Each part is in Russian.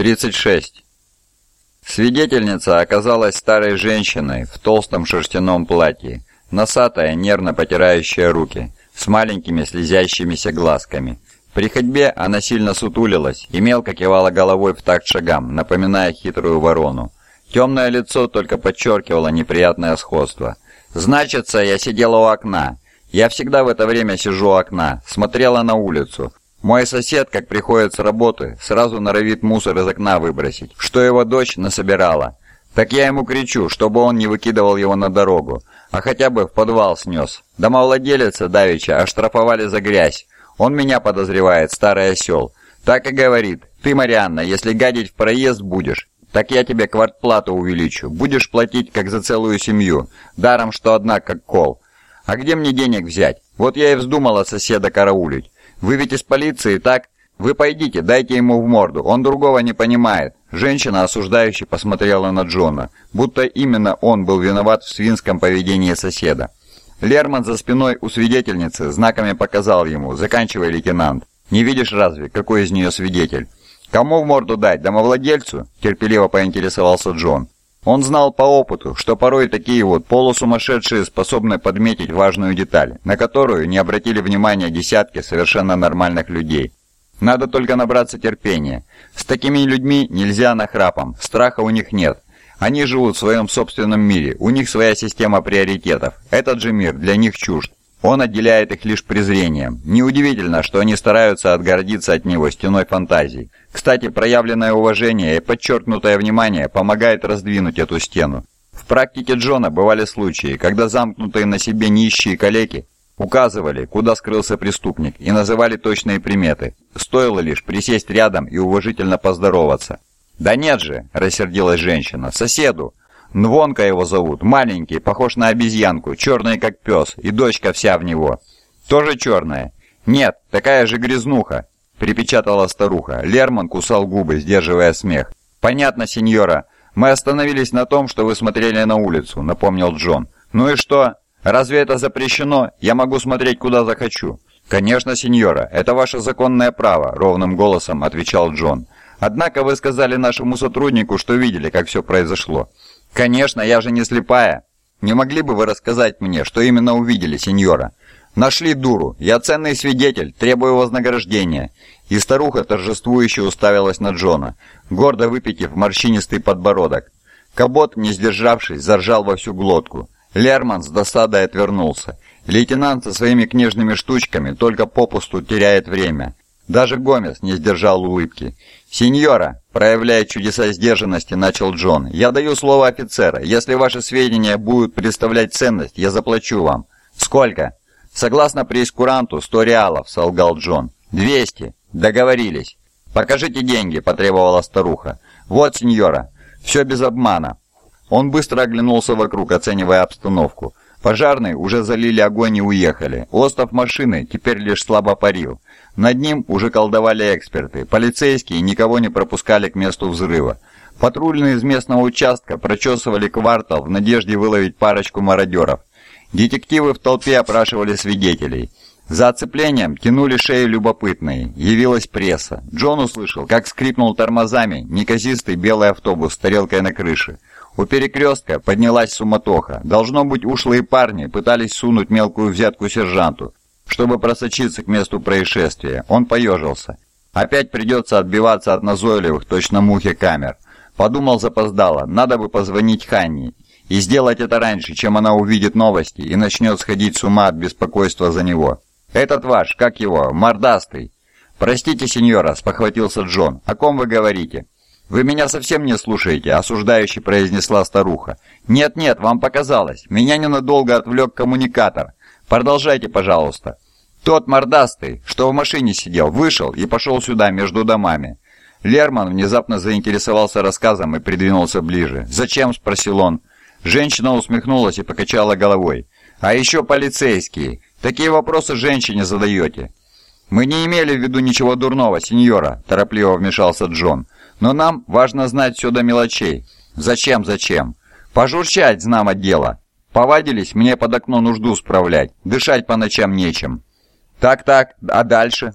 36. Свидетельница оказалась старой женщиной в толстом шерстяном платье, носатая, нервно потирающая руки, с маленькими слезящимися глазками. При ходьбе она сильно сутулилась и мелко кивала головой в такт шагам, напоминая хитрую ворону. Темное лицо только подчеркивало неприятное сходство. «Значится, я сидела у окна. Я всегда в это время сижу у окна, смотрела на улицу, мой сосед, как приходит с работы, сразу норовит мусор из окна выбросить, что его дочь насобирала. Так я ему кричу, чтобы он не выкидывал его на дорогу, а хотя бы в подвал снес. Домовладелица Давича оштрафовали за грязь. Он меня подозревает, старый осел. Так и говорит, ты, Марианна, если гадить в проезд будешь, так я тебе квартплату увеличу. Будешь платить, как за целую семью, даром, что одна, как кол. А где мне денег взять? Вот я и вздумала соседа караулить. Вы ведь из полиции, так? Вы пойдите, дайте ему в морду, он другого не понимает». Женщина осуждающе посмотрела на Джона, будто именно он был виноват в свинском поведении соседа. Лерман за спиной у свидетельницы знаками показал ему «Заканчивай, лейтенант». «Не видишь разве, какой из нее свидетель?» «Кому в морду дать, домовладельцу?» – терпеливо поинтересовался Джон. Он знал по опыту, что порой такие вот полусумасшедшие способны подметить важную деталь, на которую не обратили внимания десятки совершенно нормальных людей. Надо только набраться терпения. С такими людьми нельзя нахрапом, страха у них нет. Они живут в своем собственном мире, у них своя система приоритетов. Этот же мир для них чужд. Он отделяет их лишь презрением. Неудивительно, что они стараются отгородиться от него стеной фантазий. Кстати, проявленное уважение и подчеркнутое внимание помогает раздвинуть эту стену. В практике Джона бывали случаи, когда замкнутые на себе нищие калеки указывали, куда скрылся преступник, и называли точные приметы. Стоило лишь присесть рядом и уважительно поздороваться. «Да нет же!» – рассердилась женщина. «Соседу! Нвонка его зовут, маленький, похож на обезьянку, черный как пес, и дочка вся в него. Тоже черная? Нет, такая же грязнуха, припечатала старуха. Лерман кусал губы, сдерживая смех. Понятно, сеньора. Мы остановились на том, что вы смотрели на улицу, напомнил Джон. Ну и что? Разве это запрещено? Я могу смотреть куда захочу. Конечно, сеньора, это ваше законное право, ровным голосом отвечал Джон. Однако вы сказали нашему сотруднику, что видели, как все произошло. «Конечно, я же не слепая. Не могли бы вы рассказать мне, что именно увидели, сеньора?» «Нашли дуру. Я ценный свидетель. Требую вознаграждения». И старуха торжествующе уставилась на Джона, гордо выпитив морщинистый подбородок. Кабот, не сдержавшись, заржал во всю глотку. Лерман с досадой отвернулся. Лейтенант со своими книжными штучками только попусту теряет время. Даже Гомес не сдержал улыбки. «Сеньора!» – проявляя чудеса сдержанности, начал Джон. «Я даю слово офицера. Если ваши сведения будут представлять ценность, я заплачу вам». «Сколько?» «Согласно прейскуранту, сто реалов», – солгал Джон. «Двести». «Договорились». «Покажите деньги», – потребовала старуха. «Вот, сеньора. Все без обмана». Он быстро оглянулся вокруг, оценивая обстановку. Пожарные уже залили огонь и уехали. Остов машины теперь лишь слабо парил. Над ним уже колдовали эксперты. Полицейские никого не пропускали к месту взрыва. Патрульные из местного участка прочесывали квартал в надежде выловить парочку мародеров. Детективы в толпе опрашивали свидетелей. За оцеплением тянули шеи любопытные. Явилась пресса. Джон услышал, как скрипнул тормозами неказистый белый автобус с тарелкой на крыше. У перекрестка поднялась суматоха. Должно быть, ушлые парни пытались сунуть мелкую взятку сержанту чтобы просочиться к месту происшествия. Он поежился. Опять придется отбиваться от назойливых, точно мухи камер. Подумал запоздало, надо бы позвонить Ханни. И сделать это раньше, чем она увидит новости и начнет сходить с ума от беспокойства за него. «Этот ваш, как его, мордастый?» «Простите, сеньора», — спохватился Джон. «О ком вы говорите?» «Вы меня совсем не слушаете», — осуждающе произнесла старуха. «Нет-нет, вам показалось. Меня ненадолго отвлек коммуникатор. Продолжайте, пожалуйста. Тот мордастый, что в машине сидел, вышел и пошел сюда, между домами. Лерман внезапно заинтересовался рассказом и придвинулся ближе. «Зачем?» – спросил он. Женщина усмехнулась и покачала головой. «А еще полицейские. Такие вопросы женщине задаете». «Мы не имели в виду ничего дурного, сеньора», – торопливо вмешался Джон. «Но нам важно знать все до мелочей». «Зачем, зачем?» «Пожурчать, знамо дело. Повадились мне под окно нужду справлять, дышать по ночам нечем. Так-так, а дальше?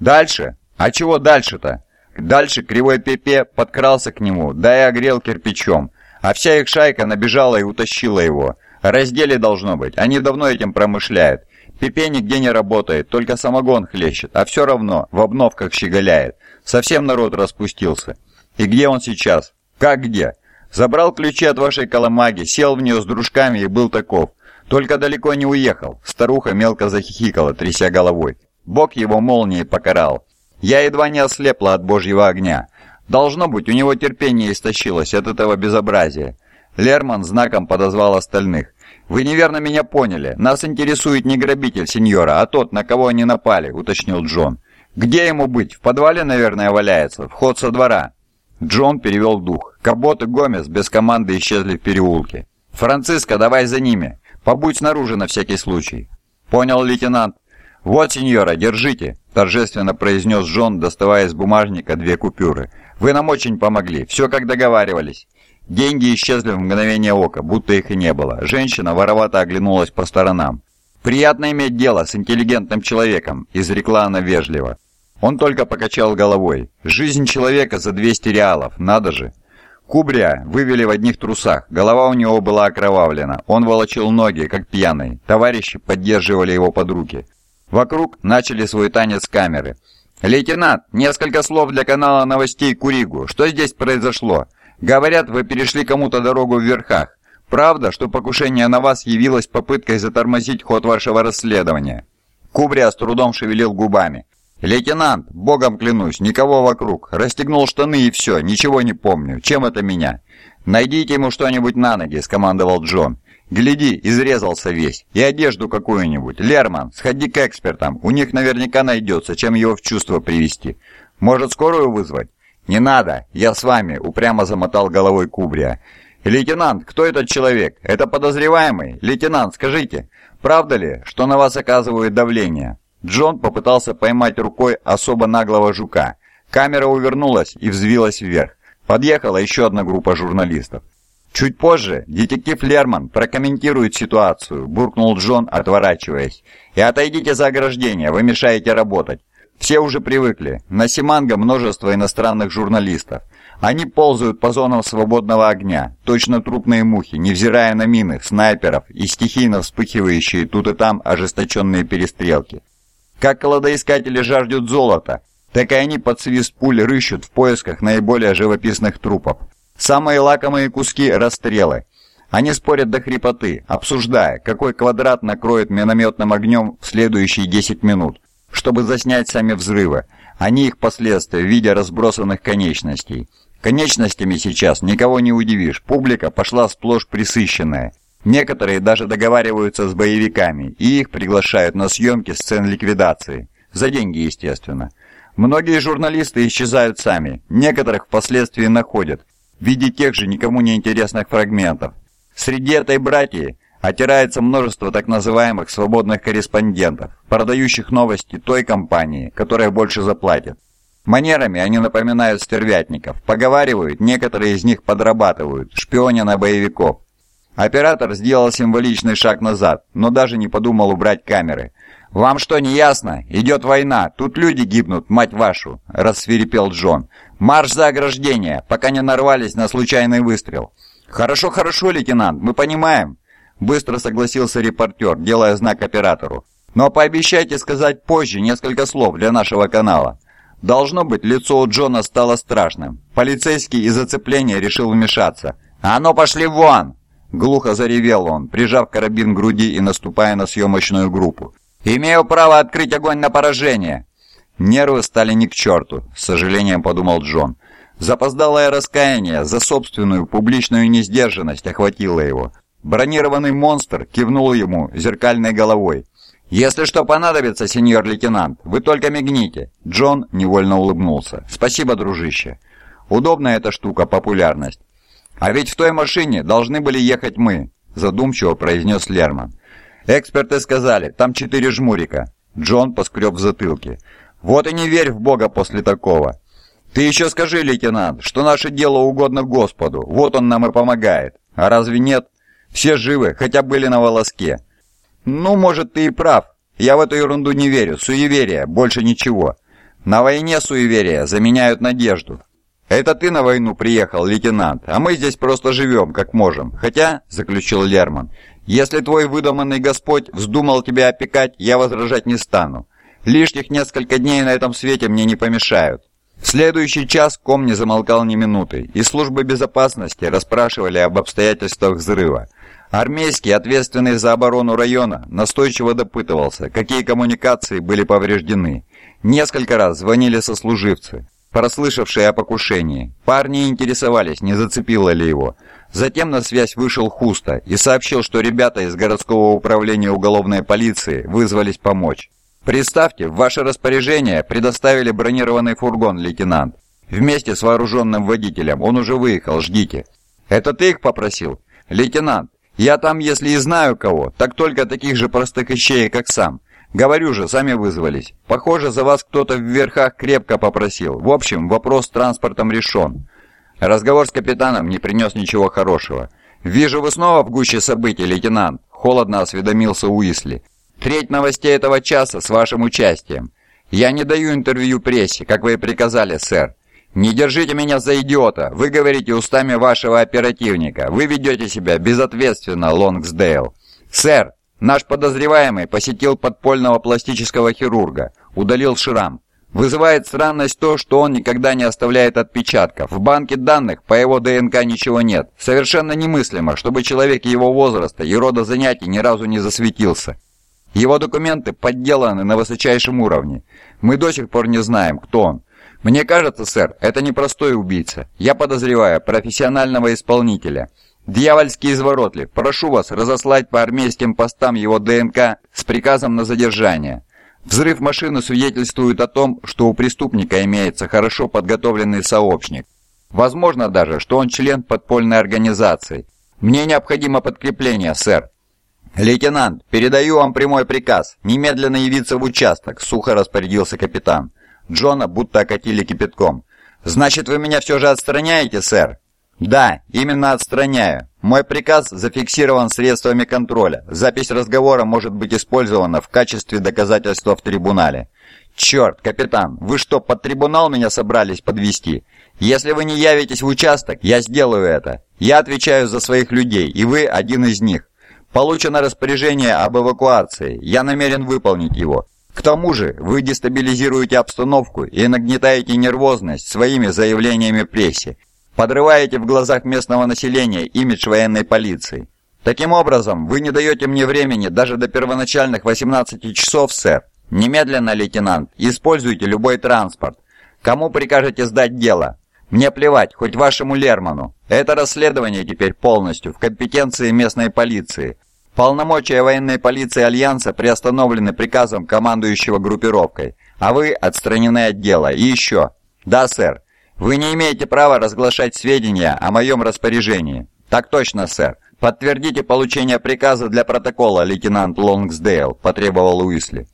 Дальше? А чего дальше-то? Дальше Кривой Пепе подкрался к нему, да и огрел кирпичом. А вся их шайка набежала и утащила его. Раздели должно быть, они давно этим промышляют. Пепе нигде не работает, только самогон хлещет, а все равно в обновках щеголяет. Совсем народ распустился. И где он сейчас? Как где? Забрал ключи от вашей коломаги, сел в нее с дружками и был таков. Только далеко не уехал. Старуха мелко захихикала, тряся головой. Бог его молнией покарал. Я едва не ослепла от божьего огня. Должно быть, у него терпение истощилось от этого безобразия. Лерман знаком подозвал остальных. «Вы неверно меня поняли. Нас интересует не грабитель сеньора, а тот, на кого они напали», — уточнил Джон. «Где ему быть? В подвале, наверное, валяется. Вход со двора». Джон перевел дух. Кабот и Гомес без команды исчезли в переулке. «Франциско, давай за ними. Побудь снаружи на всякий случай». «Понял, лейтенант». «Вот, сеньора, держите», – торжественно произнес Джон, доставая из бумажника две купюры. «Вы нам очень помогли. Все как договаривались». Деньги исчезли в мгновение ока, будто их и не было. Женщина воровато оглянулась по сторонам. «Приятно иметь дело с интеллигентным человеком», – изрекла она вежливо. Он только покачал головой. «Жизнь человека за 200 реалов, надо же!» Кубрия вывели в одних трусах, голова у него была окровавлена, он волочил ноги, как пьяный, товарищи поддерживали его под руки. Вокруг начали свой танец камеры. «Лейтенант, несколько слов для канала новостей Куригу. Что здесь произошло? Говорят, вы перешли кому-то дорогу в верхах. Правда, что покушение на вас явилось попыткой затормозить ход вашего расследования?» Кубрия с трудом шевелил губами. «Лейтенант, богом клянусь, никого вокруг. Расстегнул штаны и все, ничего не помню. Чем это меня?» «Найдите ему что-нибудь на ноги», — скомандовал Джон. «Гляди, изрезался весь. И одежду какую-нибудь. Лерман, сходи к экспертам. У них наверняка найдется, чем его в чувство привести. Может, скорую вызвать?» «Не надо, я с вами», — упрямо замотал головой Кубрия. «Лейтенант, кто этот человек? Это подозреваемый? Лейтенант, скажите, правда ли, что на вас оказывают давление?» Джон попытался поймать рукой особо наглого жука. Камера увернулась и взвилась вверх. Подъехала еще одна группа журналистов. «Чуть позже детектив Лерман прокомментирует ситуацию», – буркнул Джон, отворачиваясь. «И отойдите за ограждение, вы мешаете работать. Все уже привыкли. На Симанго множество иностранных журналистов. Они ползают по зонам свободного огня, точно трупные мухи, невзирая на мины, снайперов и стихийно вспыхивающие тут и там ожесточенные перестрелки. Как кладоискатели жаждут золота, так и они под свист пуль рыщут в поисках наиболее живописных трупов. Самые лакомые куски – расстрелы. Они спорят до хрипоты, обсуждая, какой квадрат накроет минометным огнем в следующие 10 минут, чтобы заснять сами взрывы, а не их последствия в виде разбросанных конечностей. Конечностями сейчас никого не удивишь, публика пошла сплошь присыщенная – Некоторые даже договариваются с боевиками, и их приглашают на съемки сцен ликвидации. За деньги, естественно. Многие журналисты исчезают сами, некоторых впоследствии находят, в виде тех же никому не интересных фрагментов. Среди этой братьи отирается множество так называемых свободных корреспондентов, продающих новости той компании, которая больше заплатит. Манерами они напоминают стервятников, поговаривают, некоторые из них подрабатывают, шпионя на боевиков. Оператор сделал символичный шаг назад, но даже не подумал убрать камеры. «Вам что, не ясно? Идет война, тут люди гибнут, мать вашу!» – рассверепел Джон. «Марш за ограждение, пока не нарвались на случайный выстрел!» «Хорошо, хорошо, лейтенант, мы понимаем!» Быстро согласился репортер, делая знак оператору. «Но пообещайте сказать позже несколько слов для нашего канала». Должно быть, лицо у Джона стало страшным. Полицейский из зацепления решил вмешаться. «А ну пошли вон!» Глухо заревел он, прижав карабин к груди и наступая на съемочную группу. «Имею право открыть огонь на поражение!» Нервы стали не к черту, с сожалением подумал Джон. Запоздалое раскаяние за собственную публичную несдержанность охватило его. Бронированный монстр кивнул ему зеркальной головой. «Если что понадобится, сеньор лейтенант, вы только мигните». Джон невольно улыбнулся. «Спасибо, дружище. Удобная эта штука, популярность. «А ведь в той машине должны были ехать мы», – задумчиво произнес Лерман. «Эксперты сказали, там четыре жмурика». Джон поскреб в затылке. «Вот и не верь в Бога после такого». «Ты еще скажи, лейтенант, что наше дело угодно Господу, вот он нам и помогает. А разве нет? Все живы, хотя были на волоске». «Ну, может, ты и прав. Я в эту ерунду не верю, суеверие, больше ничего. На войне суеверия заменяют надежду. Это ты на войну приехал, лейтенант, а мы здесь просто живем, как можем. Хотя, заключил Лерман, если твой выдуманный Господь вздумал тебя опекать, я возражать не стану. Лишних несколько дней на этом свете мне не помешают. В следующий час ком не замолкал ни минуты, и службы безопасности расспрашивали об обстоятельствах взрыва. Армейский, ответственный за оборону района, настойчиво допытывался, какие коммуникации были повреждены. Несколько раз звонили сослуживцы, прослышавшие о покушении. Парни интересовались, не зацепило ли его. Затем на связь вышел Хуста и сообщил, что ребята из городского управления уголовной полиции вызвались помочь. Представьте, в ваше распоряжение предоставили бронированный фургон, лейтенант. Вместе с вооруженным водителем. Он уже выехал, ждите. Это ты их попросил? Лейтенант, я там, если и знаю кого, так только таких же простых ищеек, как сам. Говорю же, сами вызвались. Похоже, за вас кто-то в верхах крепко попросил. В общем, вопрос с транспортом решен. Разговор с капитаном не принес ничего хорошего. «Вижу, вы снова в гуще событий, лейтенант», — холодно осведомился Уисли. Треть новостей этого часа с вашим участием. Я не даю интервью прессе, как вы и приказали, сэр. Не держите меня за идиота. Вы говорите устами вашего оперативника. Вы ведете себя безответственно, Лонгсдейл. Сэр, наш подозреваемый посетил подпольного пластического хирурга, удалил шрам. Вызывает странность то, что он никогда не оставляет отпечатков. В банке данных по его ДНК ничего нет. Совершенно немыслимо, чтобы человек его возраста и рода занятий ни разу не засветился. Его документы подделаны на высочайшем уровне. Мы до сих пор не знаем, кто он. Мне кажется, сэр, это не простой убийца. Я подозреваю профессионального исполнителя. Дьявольский изворотлив. Прошу вас разослать по армейским постам его ДНК с приказом на задержание. Взрыв машины свидетельствует о том, что у преступника имеется хорошо подготовленный сообщник. Возможно даже, что он член подпольной организации. Мне необходимо подкрепление, сэр. «Лейтенант, передаю вам прямой приказ. Немедленно явиться в участок», — сухо распорядился капитан. Джона будто окатили кипятком. «Значит, вы меня все же отстраняете, сэр?» «Да, именно отстраняю. Мой приказ зафиксирован средствами контроля. Запись разговора может быть использована в качестве доказательства в трибунале». «Черт, капитан, вы что, под трибунал меня собрались подвести? Если вы не явитесь в участок, я сделаю это. Я отвечаю за своих людей, и вы один из них. Получено распоряжение об эвакуации. Я намерен выполнить его. К тому же, вы дестабилизируете обстановку и нагнетаете нервозность своими заявлениями прессе. Подрываете в глазах местного населения имидж военной полиции. Таким образом, вы не даете мне времени даже до первоначальных 18 часов, сэр. Немедленно, лейтенант, используйте любой транспорт. Кому прикажете сдать дело? Мне плевать, хоть вашему Лерману. Это расследование теперь полностью в компетенции местной полиции. Полномочия военной полиции Альянса приостановлены приказом командующего группировкой, а вы отстранены от дела. И еще. Да, сэр. Вы не имеете права разглашать сведения о моем распоряжении. Так точно, сэр. Подтвердите получение приказа для протокола, лейтенант Лонгсдейл, потребовал Уисли.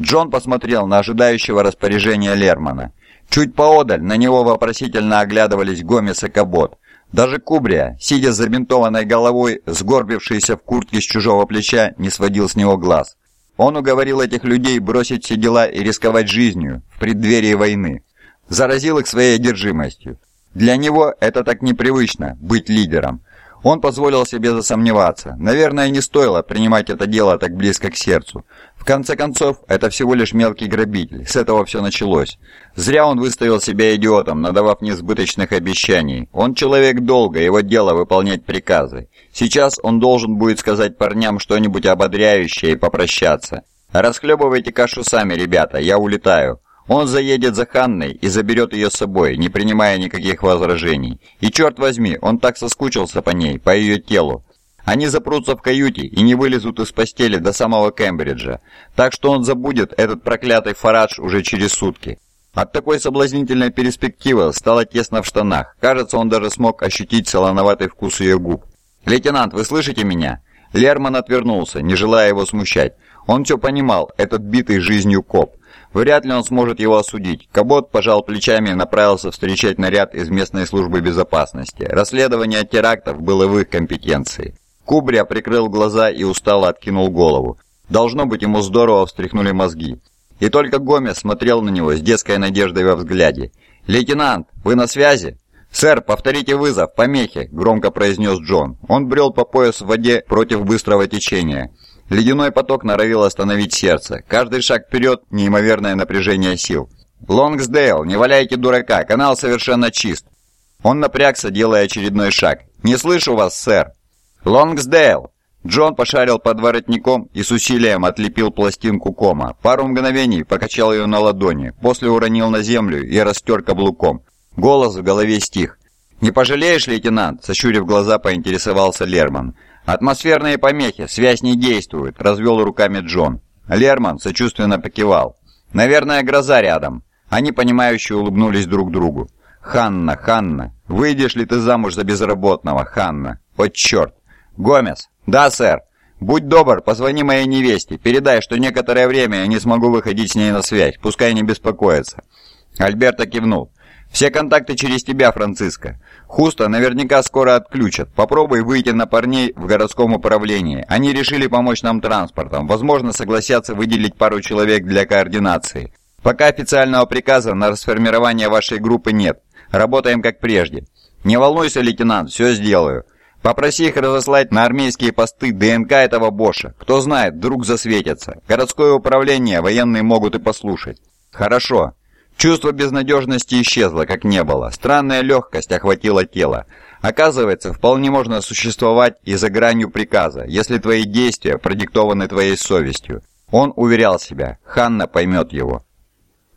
Джон посмотрел на ожидающего распоряжения Лермана. Чуть поодаль на него вопросительно оглядывались Гомес и Кабот. Даже Кубрия, сидя с забинтованной головой, сгорбившийся в куртке с чужого плеча, не сводил с него глаз. Он уговорил этих людей бросить все дела и рисковать жизнью в преддверии войны. Заразил их своей одержимостью. Для него это так непривычно – быть лидером. Он позволил себе засомневаться. Наверное, не стоило принимать это дело так близко к сердцу. В конце концов, это всего лишь мелкий грабитель. С этого все началось. Зря он выставил себя идиотом, надавав несбыточных обещаний. Он человек долга, его дело выполнять приказы. Сейчас он должен будет сказать парням что-нибудь ободряющее и попрощаться. «Расхлебывайте кашу сами, ребята, я улетаю». Он заедет за Ханной и заберет ее с собой, не принимая никаких возражений. И черт возьми, он так соскучился по ней, по ее телу. Они запрутся в каюте и не вылезут из постели до самого Кембриджа, так что он забудет этот проклятый Фарадж уже через сутки. От такой соблазнительной перспективы стало тесно в штанах. Кажется, он даже смог ощутить солоноватый вкус ее губ. «Лейтенант, вы слышите меня?» Лерман отвернулся, не желая его смущать. Он все понимал, этот битый жизнью коп. Вряд ли он сможет его осудить. Кабот пожал плечами и направился встречать наряд из местной службы безопасности. Расследование терактов было в их компетенции. Кубрия прикрыл глаза и устало откинул голову. Должно быть, ему здорово встряхнули мозги. и только Гомес смотрел на него с детской надеждой во взгляде. «Лейтенант, вы на связи?» «Сэр, повторите вызов, помехи», — громко произнес Джон. Он брел по пояс в воде против быстрого течения. Ледяной поток норовил остановить сердце. Каждый шаг вперед — неимоверное напряжение сил. «Лонгсдейл, не валяйте дурака, канал совершенно чист». Он напрягся, делая очередной шаг. «Не слышу вас, сэр». «Лонгсдейл!» Джон пошарил под воротником и с усилием отлепил пластинку кома. Пару мгновений покачал ее на ладони, после уронил на землю и растер каблуком. Голос в голове стих. «Не пожалеешь, лейтенант?» – сощурив глаза, поинтересовался Лерман. «Атмосферные помехи, связь не действует», – развел руками Джон. Лерман сочувственно покивал. «Наверное, гроза рядом». Они, понимающе улыбнулись друг другу. «Ханна, Ханна, выйдешь ли ты замуж за безработного, Ханна? Вот черт!» «Гомес!» «Да, сэр!» «Будь добр, позвони моей невесте, передай, что некоторое время я не смогу выходить с ней на связь, пускай не беспокоится». Альберто кивнул. «Все контакты через тебя, Франциско. Хуста наверняка скоро отключат. Попробуй выйти на парней в городском управлении. Они решили помочь нам транспортом. Возможно, согласятся выделить пару человек для координации. Пока официального приказа на расформирование вашей группы нет. Работаем как прежде. Не волнуйся, лейтенант, все сделаю. Попроси их разослать на армейские посты ДНК этого Боша. Кто знает, вдруг засветятся. Городское управление военные могут и послушать. Хорошо. Чувство безнадежности исчезло, как не было. Странная легкость охватила тело. Оказывается, вполне можно существовать и за гранью приказа, если твои действия продиктованы твоей совестью. Он уверял себя, Ханна поймет его.